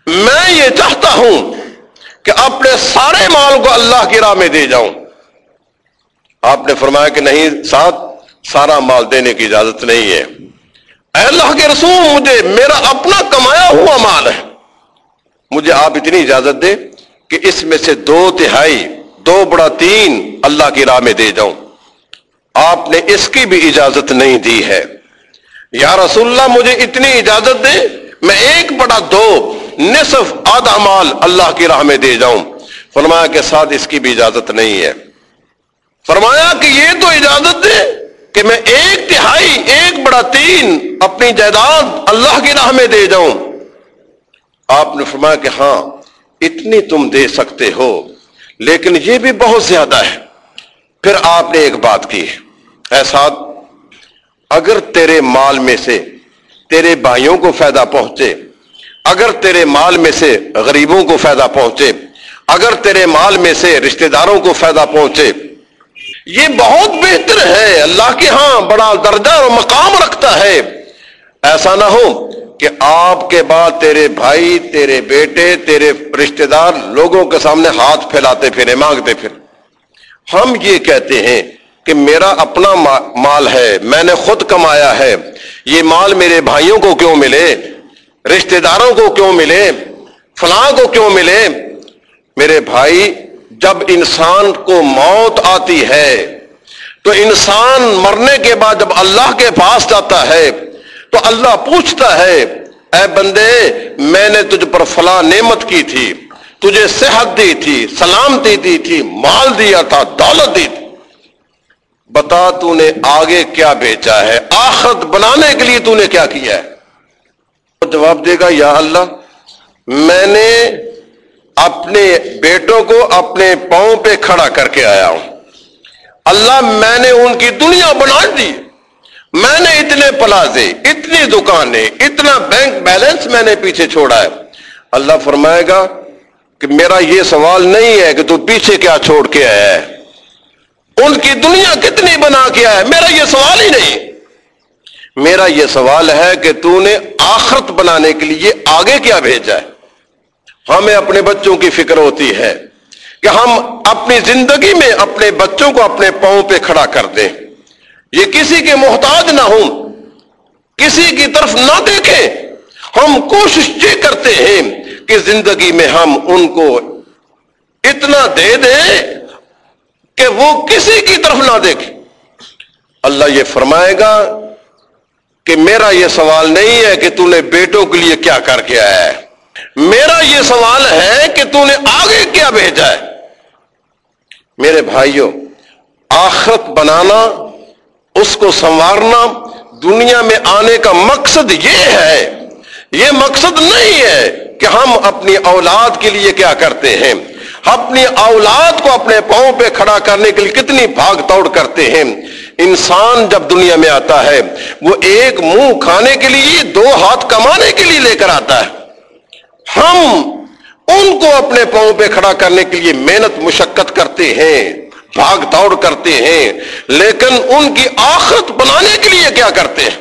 میں یہ چاہتا ہوں کہ اپنے سارے مال کو اللہ کی راہ میں دے جاؤں۔ آپ نے فرمایا کہ نہیں ساتھ سارا مال دینے کی اجازت نہیں ہے۔ اے اللہ کے رسول، مجھے میرا اپنا کمایا ہوا مال ہے۔ مجھے آپ اتنی اجازت دے کہ اس میں سے دو تہائی دو بڑا تین اللہ کی راہ میں دے جاؤں آپ نے اس کی بھی اجازت نہیں دی ہے۔ یا رسول اللہ، مجھے اتنی اجازت دے میں ایک بڑا دو، نصف آدھا مال اللہ کی راہ میں دے جاؤں۔ فرمایا کے ساتھ اس کی بھی اجازت نہیں ہے۔ فرمایا کہ یہ تو اجازت دے کہ میں ایک تہائی، ایک بڑا تین اپنی جائیداد اللہ کی راہ میں دے جاؤں۔ آپ نے فرمایا کہ ہاں اتنی تم دے سکتے ہو۔ لیکن یہ بھی بہت زیادہ ہے۔ پھر آپ نے ایک بات کی۔ ایسا اگر تیرے مال میں سے تیرے بھائیوں کو فائدہ پہنچے، اگر تیرے مال میں سے غریبوں کو فائدہ پہنچے، اگر تیرے مال میں سے رشتہ داروں کو فائدہ پہنچے، یہ بہت بہتر ہے۔ اللہ کے ہاں بڑا درجہ اور مقام رکھتا ہے۔ ایسا نہ ہو کہ آپ کے بعد تیرے بھائی، تیرے بیٹے، تیرے رشتہ دار لوگوں کے سامنے ہاتھ پھیلاتے پھرے، مانگتے پھر ہم یہ کہتے ہیں کہ میرا اپنا مال ہے، میں نے خود کمایا ہے۔ یہ مال میرے بھائیوں کو کیوں ملے؟ رشتہ داروں کو کیوں ملے؟ فلاں کو کیوں ملے؟ میرے بھائی، جب انسان کو موت آتی ہے تو انسان مرنے کے بعد جب اللہ کے پاس جاتا ہے تو اللہ پوچھتا ہے، اے بندے، میں نے تجھ پر فلاں نعمت کی تھی، تجھے صحت دی تھی، سلامتی دی تھی، مال دیا تھا، دولت دی تھی۔ بتا تو نے آگے کیا بیچا ہے، آخرت بنانے کے لیے تو نے کیا کیا ہے؟ جواب دے گا، یا اللہ، میں نے اپنے بیٹوں کو اپنے پاؤں پہ کھڑا کر کے آیا ہوں۔ اللہ، میں نے ان کی دنیا بنا دی۔ میں نے اتنے پلازے، اتنی دکانیں، اتنا بینک بیلنس میں نے پیچھے چھوڑا ہے۔ اللہ فرمائے گا کہ میرا یہ سوال نہیں ہے کہ تو پیچھے کیا چھوڑ کے آیا ہے۔ ان کی دنیا کتنی بنا کے آیا ہے؟ میرا یہ سوال ہی نہیں۔ میرا یہ سوال ہے کہ تو نے آخرت بنانے کے لیے آگے کیا بھیجا ہے؟ ہمیں اپنے بچوں کی فکر ہوتی ہے کہ ہم اپنی زندگی میں اپنے بچوں کو اپنے پاؤں پہ کھڑا کر دیں۔ یہ کسی کے محتاج نہ ہوں۔ کسی کی طرف نہ دیکھیں۔ ہم کوشش یہ کرتے ہیں کہ زندگی میں ہم ان کو اتنا دے دیں کہ وہ کسی کی طرف نہ دیکھے اللہ یہ فرمائے گا کہ میرا یہ سوال نہیں ہے کہ تو نے بیٹوں کے لیے کیا کر کے آیا ہے۔ میرا یہ سوال ہے کہ تو نے آگے کیا بھیجا ہے۔ میرے بھائیوں، آخرت بنانا اس کو سنوارنا دنیا میں آنے کا مقصد یہ ہے، یہ مقصد نہیں ہے کہ ہم اپنی اولاد کے لیے کیا کرتے ہیں۔ اپنی اولاد کو اپنے پاؤں پہ کھڑا کرنے کے لیے کتنی بھاگ توڑ کرتے ہیں۔ انسان جب دنیا میں آتا ہے، وہ ایک منہ کھانے کے لیے، دو ہاتھ کمانے کے لیے لے کر آتا ہے۔ ہم ان کو اپنے پاؤں پہ کھڑا کرنے کے لیے محنت، مشقت کرتے ہیں۔ بھاگ دوڑ کرتے ہیں، لیکن ان کی آخرت بنانے کے لیے کیا کرتے ہیں؟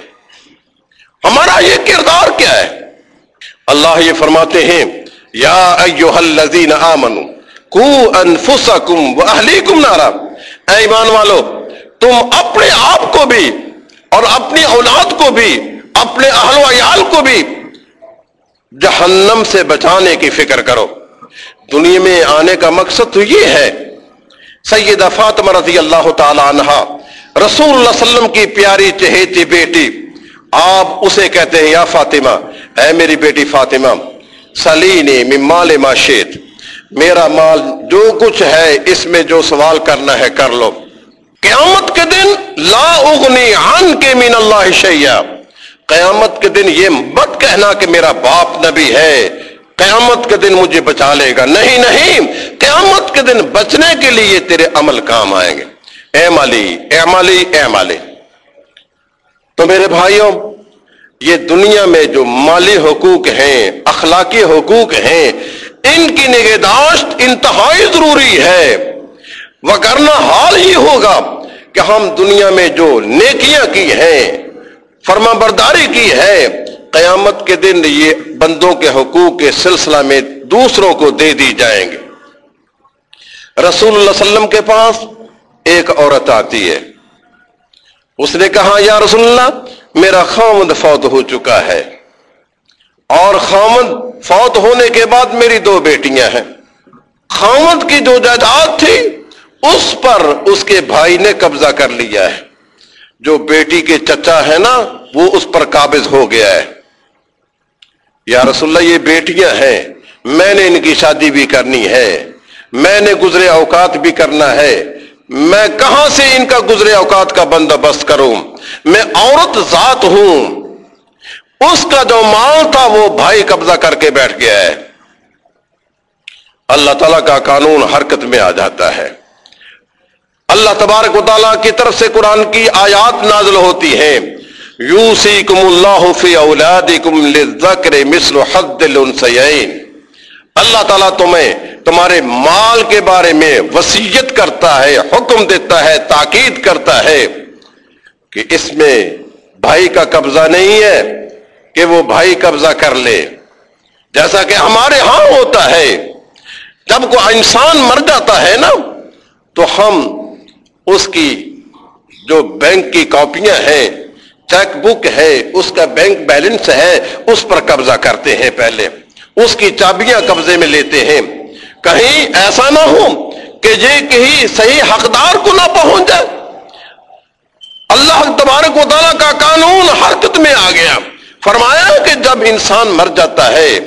ہمارا یہ کردار کیا ہے؟ اللہ یہ فرماتے ہیں، یا ایوہ الذین آمنوا کو انفسکم و اہلیکم نارا۔ اے ایمان والو، تم اپنے آپ کو بھی اور اپنی اولاد کو بھی، اپنے اہل و عیال کو بھی جہنم سے بچانے کی فکر کرو۔ دنیا میں آنے کا مقصد تو یہ ہے سیدہ فاطمہ رضی اللہ تعالی عنہ رسول اللہ علیہ وسلم کی پیاری چہیتی بیٹی۔ آپ اسے کہتے ہیں، یا فاطمہ، اے میری بیٹی فاطمہ سلینی مال معاشیت میرا مال جو کچھ ہے، اس میں جو سوال کرنا ہے، کر لو۔ قیامت کے دن لا اغنی عن کے من اللہ شیعہ قیامت کے دن یہ مت کہنا کہ میرا باپ نبی ہے۔ قیامت کے دن مجھے بچا لے گا۔ نہیں نہیں، قیامت کے دن بچنے کے لیے تیرے عمل کام آئیں گے۔ اے مالی اے مالی اے مالی۔ تو میرے بھائیوں، یہ دنیا میں جو مالی حقوق ہیں، اخلاقی حقوق ہیں، ان کی نگہداشت انتہائی ضروری ہے۔ وگرنہ حال ہی ہوگا کہ ہم دنیا میں جو نیکیاں کی ہیں فرما برداری کی ہے قیامت کے دن یہ بندوں کے حقوق کے سلسلہ میں دوسروں کو دے دی جائیں گے۔ رسول اللہ علیہ وسلم کے پاس ایک عورت آتی ہے۔ اس نے کہا، یا رسول اللہ، میرا خامد فوت ہو چکا ہے۔ اور خامد فوت ہونے کے بعد میری دو بیٹیاں ہیں۔ خامد کی جو جائیداد تھی، اس پر اس کے بھائی نے قبضہ کر لیا ہے۔ جو بیٹی کے چچا ہے نا، وہ اس پر قابض ہو گیا ہے۔ یا رسول اللہ، یہ بیٹیاں ہیں، میں نے ان کی شادی بھی کرنی ہے، میں نے گزرے اوقات بھی کرنا ہے، میں کہاں سے ان کا گزرے اوقات کا بندوبست کروں؟ میں عورت ذات ہوں، اس کا جو مال تھا وہ بھائی قبضہ کر کے بیٹھ گیا ہے۔ اللہ تعالیٰ کا قانون حرکت میں آ جاتا ہے۔ اللہ تبارک و تعالیٰ کی طرف سے قرآن کی آیات نازل ہوتی ہیں۔ یو سی کم اللہ فی اولاد کم مثل حد الانسین اللہ تعالیٰ تمہیں تمہارے مال کے بارے میں وسیعت کرتا ہے، حکم دیتا ہے، تاکید کرتا ہے کہ اس میں بھائی کا قبضہ نہیں ہے، کہ وہ بھائی قبضہ کر لے۔ جیسا کہ ہمارے ہاں ہوتا ہے، جب کوئی انسان مر جاتا ہے نا، تو ہم اس کی جو بینک کی کاپیاں ہیں چیک بک ہے، اس کا بینک بیلنس ہے، اس پر قبضہ کرتے ہیں پہلے۔ اس کی چابیاں قبضے میں لیتے ہیں۔ کہیں ایسا نہ ہو کہ یہ کہیں صحیح حقدار کو نہ پہنچ جائے۔ اللہ تبارک و تعالیٰ کا قانون حرکت میں آ گیا۔ فرمایا کہ جب انسان مر جاتا ہے،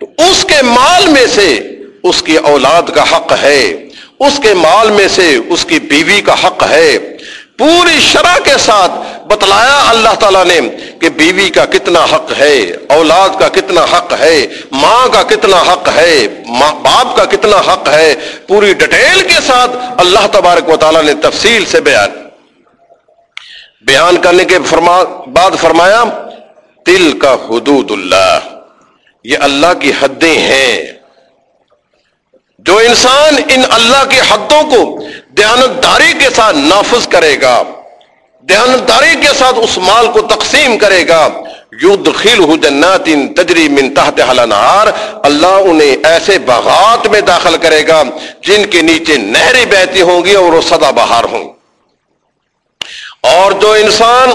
تو اس کے مال میں سے اس کی اولاد کا حق ہے۔ اس کے مال میں سے اس کی بیوی کا حق ہے۔ پوری شرح کے ساتھ بتلایا اللہ تعالیٰ نے کہ بیوی کا کتنا حق ہے، اولاد کا کتنا حق ہے، ماں کا کتنا حق ہے باپ کا کتنا حق ہے۔ پوری ڈیٹیل کے ساتھ اللہ تبارک و تعالیٰ نے تفصیل سے بیان بیان کرنے کے فرما، بعد فرمایا دل کا حدود اللہ، یہ اللہ کی حدیں ہیں۔ جو انسان ان اللہ کی حدوں کو دیانتداری کے ساتھ نافذ کرے گا۔ دیانتداری کے ساتھ اس مال کو تقسیم کرے گا۔ جنات تجری من تحت نہار اللہ انہیں ایسے باغات میں داخل کرے گا جن کے نیچے نہریں بہتی ہوں گی اور وہ سدا بہار ہوں۔ اور جو انسان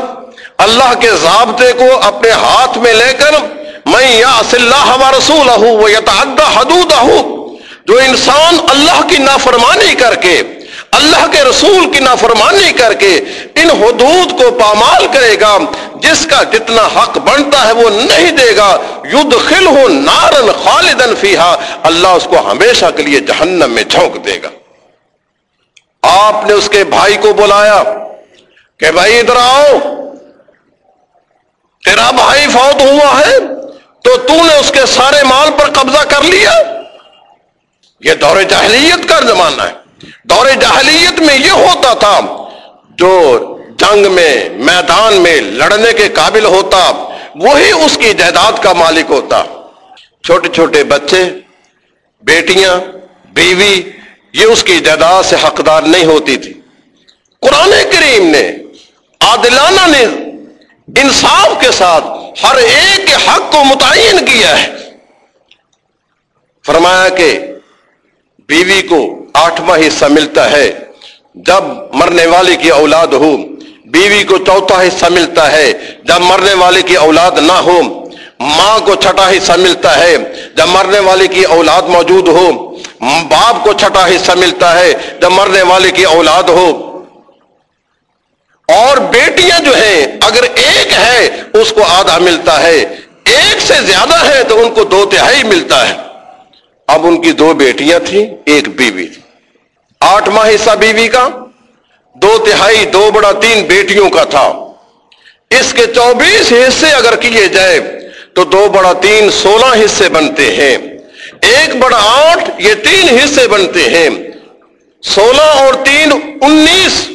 اللہ کے ضابطے کو اپنے ہاتھ میں لے کر میں یا اللہ رسول ہوں وہ یتعدہ جو انسان اللہ کی نافرمانی کر کے اللہ کے رسول کی نافرمانی کر کے ان حدود کو پامال کرے گا، جس کا جتنا حق بنتا ہے وہ نہیں دے گا۔ ید خل ہو نارن خالدن فیحا اللہ اس کو ہمیشہ کے لیے جہنم میں جھونک دے گا۔ آپ نے اس کے بھائی کو بلایا کہ بھائی ادھر آؤ، تیرا بھائی فوت ہوا ہے تو تو نے اس کے سارے مال پر قبضہ کر لیا؟ یہ دور جاہلیت کا زمانہ ہے۔ دور جاہلیت میں یہ ہوتا تھا جو جنگ میں، میدان میں لڑنے کے قابل ہوتا، وہی اس کی جائیداد کا مالک ہوتا۔ چھوٹے چھوٹے بچے، بیٹیاں، بیوی، یہ اس کی جائیداد سے حقدار نہیں ہوتی تھی۔ قرآن کریم نے، عادلانہ نے انصاف کے ساتھ ہر ایک کے حق کو متعین کیا ہے۔ فرمایا کہ بیوی کو آٹھواں حصہ ملتا ہے۔ جب مرنے والے کی اولاد ہو، بیوی کو چوتھا حصہ ملتا ہے۔ جب مرنے والے کی اولاد نہ ہو، ماں کو چھٹا حصہ ملتا ہے۔ جب مرنے والے کی اولاد موجود ہو، باپ کو چھٹا حصہ ملتا ہے۔ جب مرنے والے کی اولاد ہو، اور بیٹیاں جو ہیں، اگر ایک ہے، اس کو آدھا ملتا ہے۔ ایک سے زیادہ ہے، تو ان کو دو تہائی ملتا ہے۔ اب ان کی دو بیٹیاں تھیں، ایک بیوی تھی۔ آٹھ ماہ حصہ بیوی کا، دو تہائی، دو بڑا، تین بیٹیوں کا تھا۔ اس کے چوبیس حصے اگر کیے جائے تو دو بڑا، تین، سولہ حصے بنتے ہیں۔ ایک بڑا آٹھ، یہ تین حصے بنتے ہیں۔ سولہ اور تین، انیس۔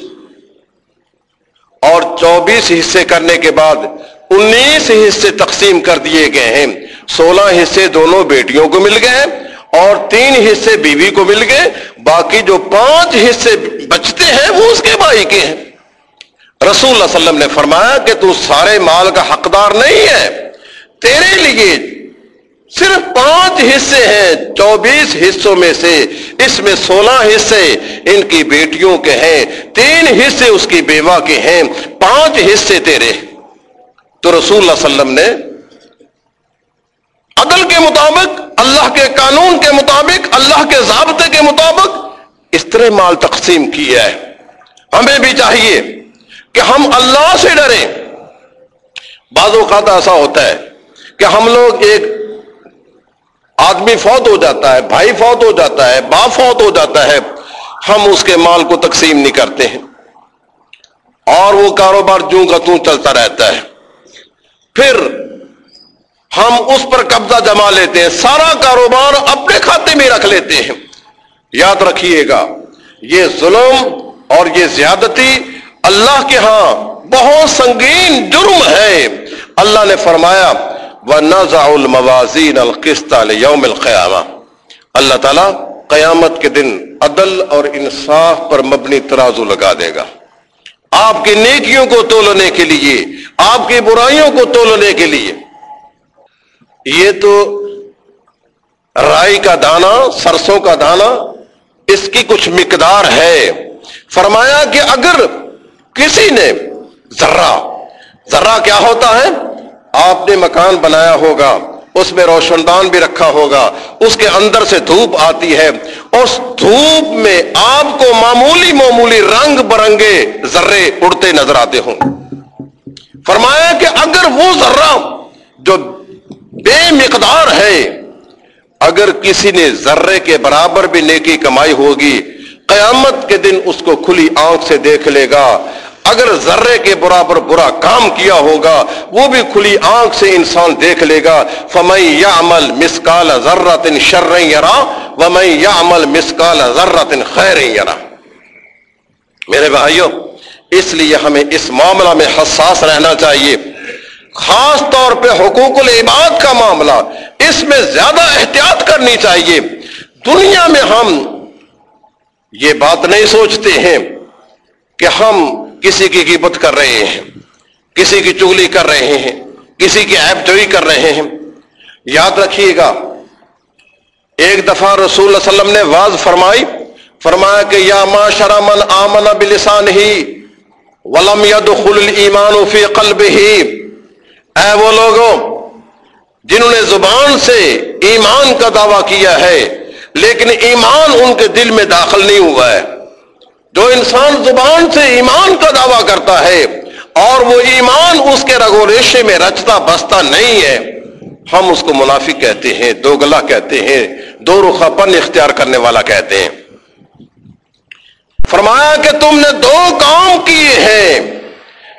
اور چوبیس حصے کرنے کے بعد انیس حصے تقسیم کر دیے گئے ہیں۔ سولہ حصے دونوں بیٹیوں کو مل گئے اور تین حصے بیوی کو مل گئے۔ باقی جو پانچ حصے بچتے ہیں وہ اس کے بھائی کے ہیں۔ رسول اللہ علیہ وسلم نے فرمایا کہ تو سارے مال کا حقدار نہیں ہے۔ تیرے لیے صرف پانچ حصے ہیں۔ چوبیس حصوں میں سے اس میں سولہ حصے ان کی بیٹیوں کے ہیں۔ تین حصے اس کی بیوہ کے ہیں۔ پانچ حصے تیرے۔ تو رسول اللہ علیہ وسلم نے عدل کے مطابق، اللہ کے قانون کے مطابق، اللہ کے ضابطے کے مطابق اس طرح مال تقسیم کیا ہے ہمیں بھی چاہیے کہ ہم اللہ سے ڈریں۔ بعض اوقات ایسا ہوتا ہے کہ ہم لوگ ایک آدمی فوت ہو جاتا ہے، بھائی فوت ہو جاتا ہے، باپ فوت ہو جاتا ہے، ہم اس کے مال کو تقسیم نہیں کرتے ہیں۔ اور وہ کاروبار جوں کا توں چلتا رہتا ہے۔ پھر ہم اس پر قبضہ جما لیتے ہیں، سارا کاروبار اپنے کھاتے میں رکھ لیتے ہیں۔ یاد رکھیے گا، یہ ظلم اور یہ زیادتی اللہ کے ہاں بہت سنگین جرم ہے۔ اللہ نے فرمایا وہ نزا الموازین القست یوم القیامہ اللہ تعالیٰ قیامت کے دن عدل اور انصاف پر مبنی ترازو لگا دے گا۔ آپ کی نیکیوں کو تولنے کے لیے، آپ کی برائیوں کو تولنے کے لیے۔ یہ تو رائی کا دانا، سرسوں کا دانا، اس کی کچھ مقدار ہے۔ فرمایا کہ اگر کسی نے ذرہ ذرہ کیا ہوتا ہے؟ آپ نے مکان بنایا ہوگا، اس میں روشن دان بھی رکھا ہوگا، اس کے اندر سے دھوپ آتی ہے، اس دھوپ میں آپ کو معمولی معمولی رنگ برنگے ذرے اڑتے نظر آتے ہوں۔ فرمایا کہ اگر وہ ذرہ جو بے مقدار ہے۔ اگر کسی نے ذرے کے برابر بھی نیکی کمائی ہوگی، قیامت کے دن اس کو کھلی آنکھ سے دیکھ لے گا۔ اگر ذرے کے برابر برا کام کیا ہوگا، وہ بھی کھلی آنکھ سے انسان دیکھ لے گا۔ فمئی یا عمل مسکال ذرات شر یرا ومئی یا عمل مسکال ذرات خیر یرا میرے بھائیوں اس لیے ہمیں اس معاملہ میں حساس رہنا چاہیے۔ خاص طور پہ حقوق العباد کا معاملہ، اس میں زیادہ احتیاط کرنی چاہیے۔ دنیا میں ہم یہ بات نہیں سوچتے ہیں کہ ہم کسی کی قیمت کر رہے ہیں، کسی کی چگلی کر رہے ہیں، کسی کی ایپ جوئی کر رہے ہیں۔ یاد رکھیے گا، ایک دفعہ رسول اللہ علیہ وسلم نے واض فرمائی، فرمایا کہ یا ما شرمن آمن بلسان ہی ولم يدخل الایمان فی قلب ہی اے وہ لوگوں، جنہوں نے زبان سے ایمان کا دعویٰ کیا ہے، لیکن ایمان ان کے دل میں داخل نہیں ہوا ہے۔ جو انسان زبان سے ایمان کا دعویٰ کرتا ہے اور وہ ایمان اس کے رگو ریشے میں رچتا بستا نہیں ہے، ہم اس کو منافق کہتے ہیں، دو گلا کہتے ہیں، دو رخا پن اختیار کرنے والا کہتے ہیں۔ فرمایا کہ تم نے دو کام کیے ہیں۔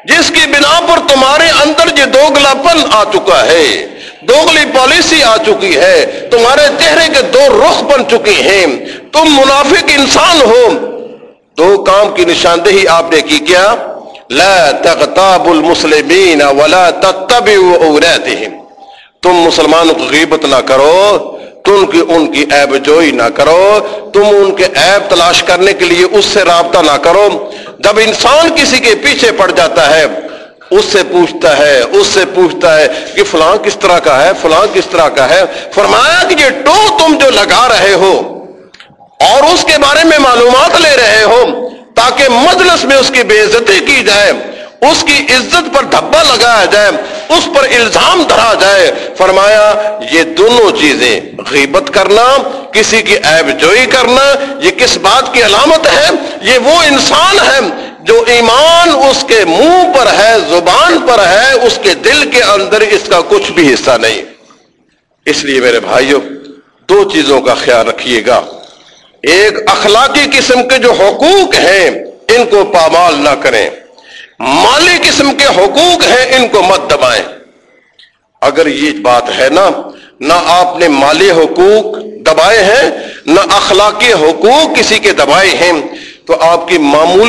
جس کی بنا پر تمہارے اندر یہ دوگلا پن آ چکا ہے۔ دوگلی پالیسی آ چکی ہے۔ تمہارے چہرے کے دو رخ بن چکے ہیں۔ تم منافق انسان ہو۔ دو کام کی نشاندہی آپ نے کی کیا؟ لا تغتاب المسلمین ولا تتبعوا اوراتهم تم مسلمانوں کو غیبت نہ کرو۔ تم کی ان کی عیب جوئی نہ کرو۔ تم ان کے عیب تلاش کرنے کے لیے اس سے رابطہ نہ کرو۔ جب انسان کسی کے پیچھے پڑ جاتا ہے، اس سے پوچھتا ہے، اس سے پوچھتا ہے کہ فلاں کس طرح کا ہے، فلاں کس طرح کا ہے۔ فرمایا کہ یہ ٹو تم جو لگا رہے ہو اور اس کے بارے میں معلومات لے رہے ہو تاکہ مجلس میں اس کی بے عزتی کی جائے۔ اس کی عزت پر دھبا لگایا جائے، اس پر الزام دھرا جائے۔ فرمایا، یہ دونوں چیزیں غیبت کرنا، کسی کی عیب جوئی کرنا، یہ کس بات کی علامت ہے؟ یہ وہ انسان ہے جو ایمان اس کے منہ پر ہے، زبان پر ہے، اس کے دل کے اندر اس کا کچھ بھی حصہ نہیں۔ اس لیے میرے بھائیوں دو چیزوں کا خیال رکھیے گا۔ ایک، اخلاقی قسم کے جو حقوق ہیں، ان کو پامال نہ کریں۔ مالی قسم کے حقوق ہیں، ان کو مت دبائیں۔ اگر یہ بات ہے نا، نہ آپ نے مالی حقوق دبائے ہیں، نہ اخلاقی حقوق کسی کے دبائے ہیں، تو آپ کی معمول